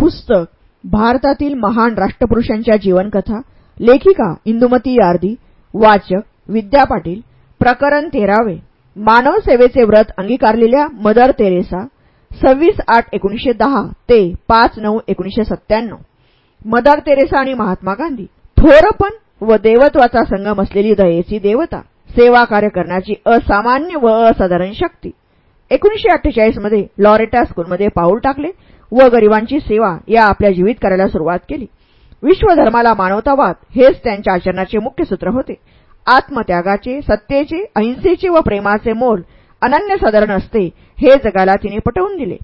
पुस्तक भारतातील महान राष्ट्रपुरुषांच्या जीवनकथा लेखिका इंदुमती यार्दी वाचक विद्या पाटील प्रकरण तेरावे मानव सेवेचे व्रत अंगीकारलेल्या मदर तेरेसा सव्वीस आठ एकोणीसशे दहा ते पाच नऊ एकोणीसशे सत्त्याण्णव. मदर तेरेसा आणि महात्मा गांधी थोरपण व देवत्वाचा संगम असलेली दयेची देवता सेवा कार्य करण्याची असामान्य व असाधारण शक्ती. एकोणीसशे अठ्ठेचाळीसमध्ये लॉरेटा स्कूलमध्ये पाऊल टाकले. व गरिबांची सेवा या आपल्या जीवित करायला सुरुवात केली. विश्वधर्माला मानवतावाद हेच त्यांच्या आचरणाचे मुख्य सूत्र होते. आत्मत्यागाचे सत्तेचे अहिंसेचे व प्रेमाचे मोल अनन्यसाधारण असते हे जगाला तिने पटवून दिले.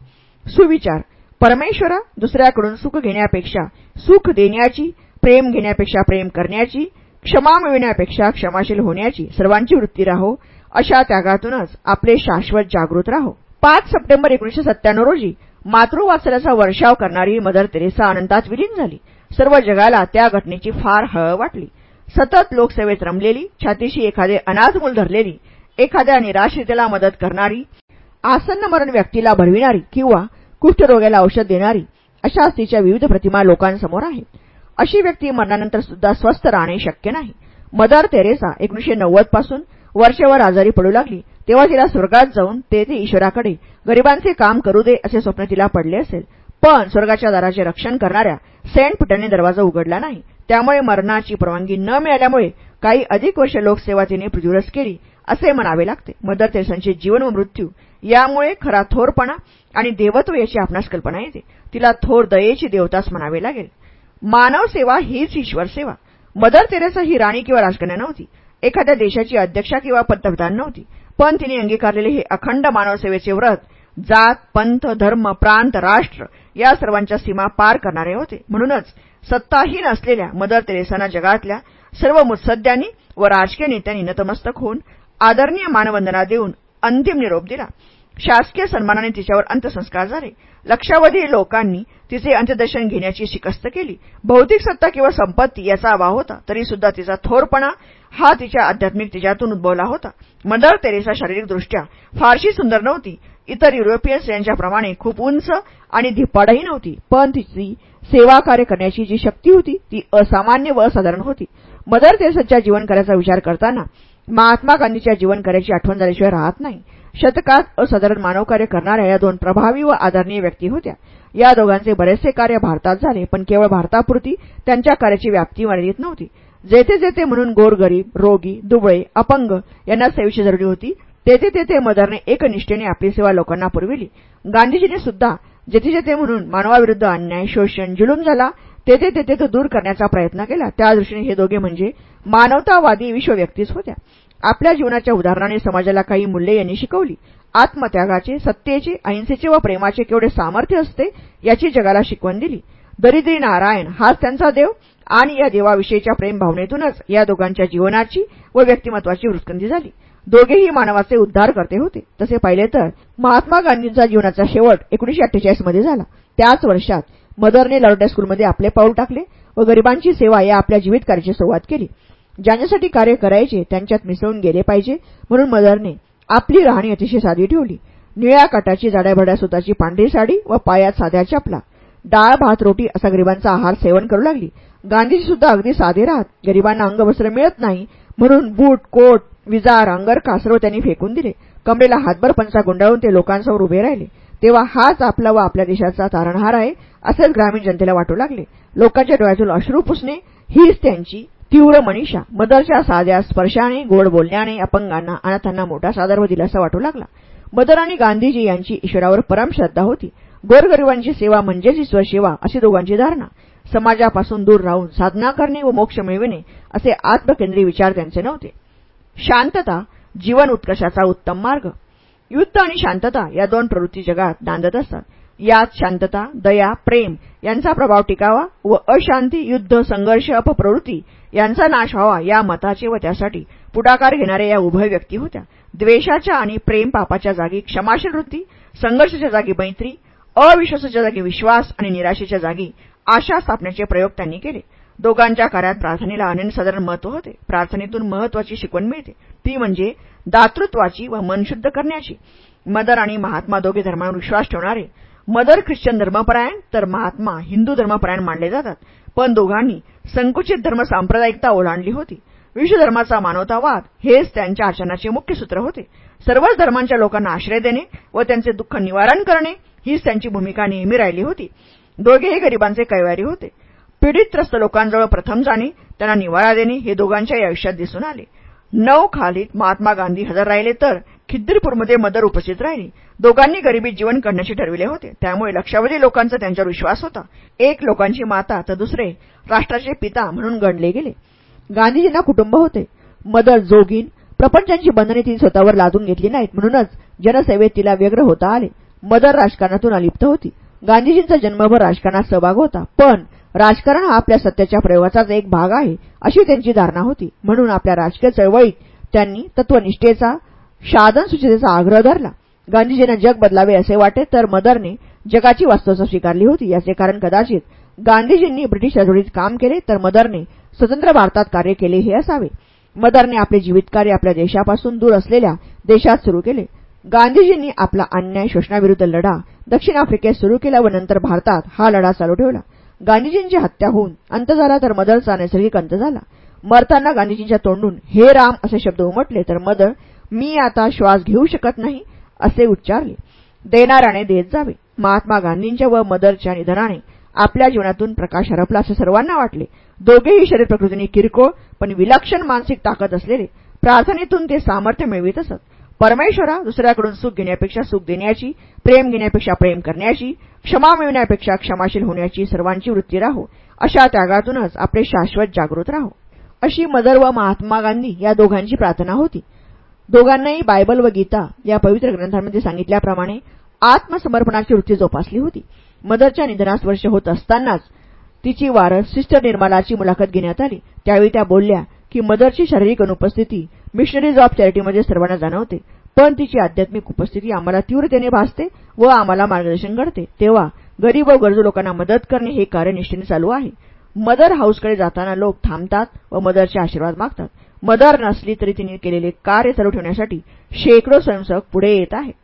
सुविचार परमेश्वरा दुसऱ्याकडून सुख घेण्यापेक्षा सुख देण्याची प्रेम घेण्यापेक्षा प्रेम करण्याची क्षमा मिळविण्यापेक्षा क्षमाशील होण्याची सर्वांची वृत्ती राहो अशा त्यागातूनच आपले शाश्वत जागृत राहो. पाच सप्टेंबर एकोणीशे सत्त्याण्णव रोजी मातृवात्सल्याचा वर्षाव करणारी मदर तेरेसा आनंदात विलीन झाली. सर्व जगाला त्या घटनेची फार हळ वाटली. सतत लोकसेवेत रमलेली छातीशी एखादे अनाथ मूल धरलेली एखाद्या निराश्रितेला मदत करणारी आसन्न मरण व्यक्तीला भरविणारी किंवा कुष्ठरोग्याला औषध देणारी अशा तिच्या विविध प्रतिमा लोकांसमोर आहेत. अशी व्यक्ती मरणानंतर सुद्धा स्वस्थ राहणे शक्य नाही. मदर तेरेसा एकोणीशे नव्वदपासून वर्षभर आजारी पडू लागली. तेव्हा तिला स्वर्गात जाऊन ते ईश्वराकडे गरिबांचे काम करू दे असे स्वप्न तिला पडले असेल. पण स्वर्गाच्या दाराचे रक्षण करणाऱ्या सेंट पिटरने दरवाजा उघडला नाही. त्यामुळे मरणाची परवानगी न मिळाल्यामुळे काही अधिक वर्ष लोकसेवा तिने प्रजुरस केली असे म्हणावे लागते. मदर तेरेसांचे जीवन व मृत्यू यामुळे खरा थोरपणा आणि देवत्व याची आपणास कल्पना येते. तिला थोर दयेची देवताच म्हणावे लागेल. मानव सेवा हीच ईश्वर सेवा मदर तेरेसा ही राणी किंवा राजकन्या नव्हती. एखाद्या देशाची अध्यक्षा किंवा पंतप्रधान नव्हती. पण तिने अंगीकारलेले हे अखंड मानवसेवेचे व्रत जात पंथ धर्म प्रांत राष्ट्र या सर्वांच्या सीमा पार करणारे होते. म्हणूनच सत्ताहीन असलेल्या मदर तेरेसांना जगातल्या सर्व मुत्सद्यांनी व राजकीय नेत्यांनी नतमस्तक होऊन आदरणीय मानवंदना देऊन अंतिम निरोप दिला. शासकीय सन्मानाने तिच्यावर अंत्यसंस्कार झाले. लक्षावधी लोकांनी तिचे अंत्यदर्शन घेण्याची शिकस्त केली. भौतिक सत्ता किंवा संपत्ती याचा अभाव होता तरी सुद्धा तिचा थोरपणा हा तिच्या आध्यात्मिक तिच्यातून उद्भवला होता. मदर तेरेसा शारीरिकदृष्ट्या फारशी सुंदर नव्हती. इतर युरोपियन स्त्रियांच्याप्रमाणे खूप उंच आणि धिप्पाडही नव्हती. पण तिची सेवा कार्य करण्याची जी शक्ती होती ती असामान्य व असाधारण होती. मदर तेरेसाच्या जीवनकार्याचा विचार करताना महात्मा गांधीच्या जीवनकार्याची आठवण झाल्याशिवाय राहत नाही. शतकात असाधारण मानवकार्य करणाऱ्या या दोन प्रभावी व आदरणीय व्यक्ती होत्या. या दोघांचे बरेचसे कार्य भारतात झाले पण केवळ भारतापुरती त्यांच्या कार्याची व्याप्ती मर्यादित नव्हती. जेथे जेथे म्हणून गोरगरीब रोगी दुबळे अपंग यांना सेवेची जरुरी होती तेथे तेथे मदरने एकनिष्ठेने आपली सेवा लोकांना पुरविली. गांधीजीने सुद्धा जेथे जेथे म्हणून मानवाविरुद्ध अन्याय शोषण जुलूम झाला तेथे तेथे तो दूर करण्याचा प्रयत्न केला. त्या दृष्टीने हे दोघे म्हणजे मानवतावादी विश्वव्यक्तीच होत्या. आपल्या जीवनाच्या उदाहरणाने समाजाला काही मूल्ये यांनी शिकवली. आत्मत्यागाचे सत्तेचे अहिंसेचे व प्रेमाचे केवढे सामर्थ्य असते याची जगाला शिकवण दिली. दरिद्री नारायण हाच त्यांचा देव आणि या देवाविषयीच्या प्रेम भावनेतूनच या दोघांच्या जीवनाची व व्यक्तिमत्वाची वृत्कंदी झाली. दोघेही मानवाचे उद्धार करते होते. तसे पाहिले तर महात्मा गांधींचा जीवनाचा शेवट एकोणीशे अठ्ठेचाळीसमध्ये झाला. त्याच वर्षात मदरने लॉर्डा स्कूलमध्ये आपले पाऊल टाकले व गरिबांची सेवा या आपल्या जीवित कार्याची सुरुवात केली. ज्यांच्यासाठी कार्य करायचे त्यांच्यात मिसळून गेले पाहिजे. म्हणून मदरने आपली राहणी अतिशय साधी ठेवली. निळ्या काटाची जाड्याभड्या सुताची पांढरी साडी व पायात साध्या चपला. डाळ भात रोटी असा गरिबांचा आहार सेवन करू लागली. गांधीजी सुद्धा अगदी साधे राहत. गरिबांना अंगवस्त्र मिळत नाही. म्हणून बूट कोट विजार अंगर कासरो त्यांनी फेकून दिले. कमरेला हातभर पंचा गुंडाळून ते लोकांसमोर उभे राहिले. तेव्हा हाच आपला व आपल्या देशाचा तारणहार आहे असेच ग्रामीण जनतेला वाटू लागले. लोकांच्या डोळ्यातून अश्रू पुसणे हीच त्यांची तीव्र मनीषा मदरच्या साध्या स्पर्शाने गोड बोलण्याने अपंगांना अनाथांना मोठा सादर व दिलासा वाटू लागला. मदर आणि गांधीजी यांची ईश्वरावर परम श्रद्धा होती. गोरगरिबांची सेवा म्हणजेच ईश्वर सेवा अशी दोघांची धारणा. समाजापासून दूर राहून साधना करणे व मोक्ष मिळविणे असे आत्मकेंद्रीय विचार त्यांचे नव्हते. शांतता जीवन उत्कर्षाचा उत्तम मार्ग. युद्ध आणि शांतता या दोन प्रवृत्ती जगात नांदत असतात. यात शांतता दया प्रेम यांचा प्रभाव टिकावा व अशांती युद्ध संघर्ष अपप्रवृत्ती यांचा नाश व्हावा या मताचे व त्यासाठी पुढाकार घेणाऱ्या या उभय व्यक्ती होत्या. द्वेषाच्या आणि प्रेम पापाच्या जागी क्षमाशील वृत्ती संघर्षाच्या जागी मैत्री अविश्वासाच्या जागी विश्वास आणि निराशेच्या जागी आशा स्थापण्याचे प्रयोग त्यांनी केले. दोघांच्या कार्यात प्रार्थनेला अनन्यसाधारण महत्त्व होते. प्रार्थनेतून महत्वाची शिकवण मिळते. ती म्हणजे दातृत्वाची व मन शुद्ध करण्याची. मदर आणि महात्मा दोघे धर्मावर विश्वास ठेवणारे. मदर ख्रिश्चन धर्मपरायण तर महात्मा हिंदू धर्मपरायण मानले जातात. पण दोघांनी संकुचित धर्म सांप्रदायिकता ओलांडली होती. विश्वधर्माचा मानवतावाद हेच त्यांच्या आचरणाचे मुख्य सूत्र होते. सर्वच धर्मांच्या लोकांना आश्रय देणे व त्यांचे दुःख निवारण करणे हीच त्यांची भूमिका नेहमी राहिली होती. दोघेही गरिबांचे कैवारी होते. पीडित त्रस्त लोकांजवळ प्रथम जाणे त्यांना निवारा देणे हे दोघांच्याही आयुष्यात दिसून आले. नऊ खालीत महात्मा गांधी हजर राहिले तर खिद्दीरपूरमध्ये मदर उपस्थित राहिली. दोघांनी गरिबी जीवन करण्याचे ठरविले होते. त्यामुळे लक्षावधी लोकांचा त्यांच्यावर विश्वास होता. एक लोकांची माता तर दुसरे राष्ट्राचे पिता म्हणून गणले गेले. गांधीजींना कुटुंब होते. मदर जोगीन प्रपंचांची बंधने तिने स्वतःवर लादून घेतली नाहीत. म्हणूनच जनसेवेत तिला व्यग्र होता आले. मदर राजकारणातून अलिप्त होती. गांधीजींचा जन्मभर राजकारणात सहभाग होता. पण राजकारण हा आपल्या सत्याच्या प्रयोगाचाच एक भाग आहे अशी त्यांची धारणा होती. म्हणून आपल्या राजकीय चळवळीत त्यांनी तत्वनिष्ठेचा साधन सुचितेचा आग्रह धरला. गांधीजींना जग बदलावे असे वाटे तर मदरने जगाची वास्तवता स्वीकारली होती. याचे कारण कदाचित गांधीजींनी ब्रिटिश राजवटीत काम केले तर मदरने स्वतंत्र भारतात कार्य केले हे असावे. मदरने आपले जीवितकार्य आपल्या देशापासून दूर असलेल्या देशात सुरू केले. गांधीजींनी आपला अन्याय शोषणाविरुद्ध लढा दक्षिण आफ्रिकेत सुरू केला व नंतर भारतात हा लढा चालू ठेवला. गांधीजींची हत्या होऊन अंत झाला तर मदरचा नैसर्गिक अंत झाला. मरताना गांधीजींच्या तोंडून हे राम असे शब्द उमटले तर मदर मी आता श्वास घेऊ शकत नाही असे उच्चारले. देणाऱ्याने देत जावे. महात्मा गांधींच्या व मदरच्या निधनाने आपल्या जीवनातून प्रकाश हरपला असे सर्वांना वाटले. दोघेही शरीर प्रकृतीने किरकोळ पण विलक्षण मानसिक ताकद असलेले प्रार्थनेतून ते सामर्थ्य मिळवित असत. परमेश्वरा दुसऱ्याकडून सुख घेण्यापेक्षा सुख देण्याची प्रेम घेण्यापेक्षा प्रेम करण्याची क्षमा मिळवण्यापेक्षा क्षमाशील होण्याची सर्वांची वृत्ती राहो. अशा त्यागातूनच आपले शाश्वत जागृत राहो. अशी मदर व महात्मा गांधी या दोघांची प्रार्थना होती. दोघांनाही बायबल व गीता या पवित्र ग्रंथांमध्ये सांगितल्याप्रमाणे आत्मसमर्पणाची वृत्ती जोपासली होती. मदरच्या निधनास वर्ष होत असतानाच तिची वारस सिस्टर निर्मलाची मुलाखत घेण्यात आली. त्यावेळी त्या बोलल्या की मदरची शारीरिक अनुपस्थिती मिशनरीज ऑफ चॅरिटीमध्ये सर्वांना जाणवते. पण तिची आध्यात्मिक उपस्थिती आम्हाला तीव्रतेने भासते व आम्हाला मार्गदर्शन घडते. तेव्हा गरीब व गरजू लोकांना मदत करणे हे कार्य निष्ठेने चालू आहे. मदर हाऊसकडे जाताना लोक थांबतात व मदरचे आशीर्वाद मागतात. मदर नसली तरी तिने केलेले कार्य चालू ठेवण्यासाठी शेकडो स्वयंसेवक पुढे येत आहेत.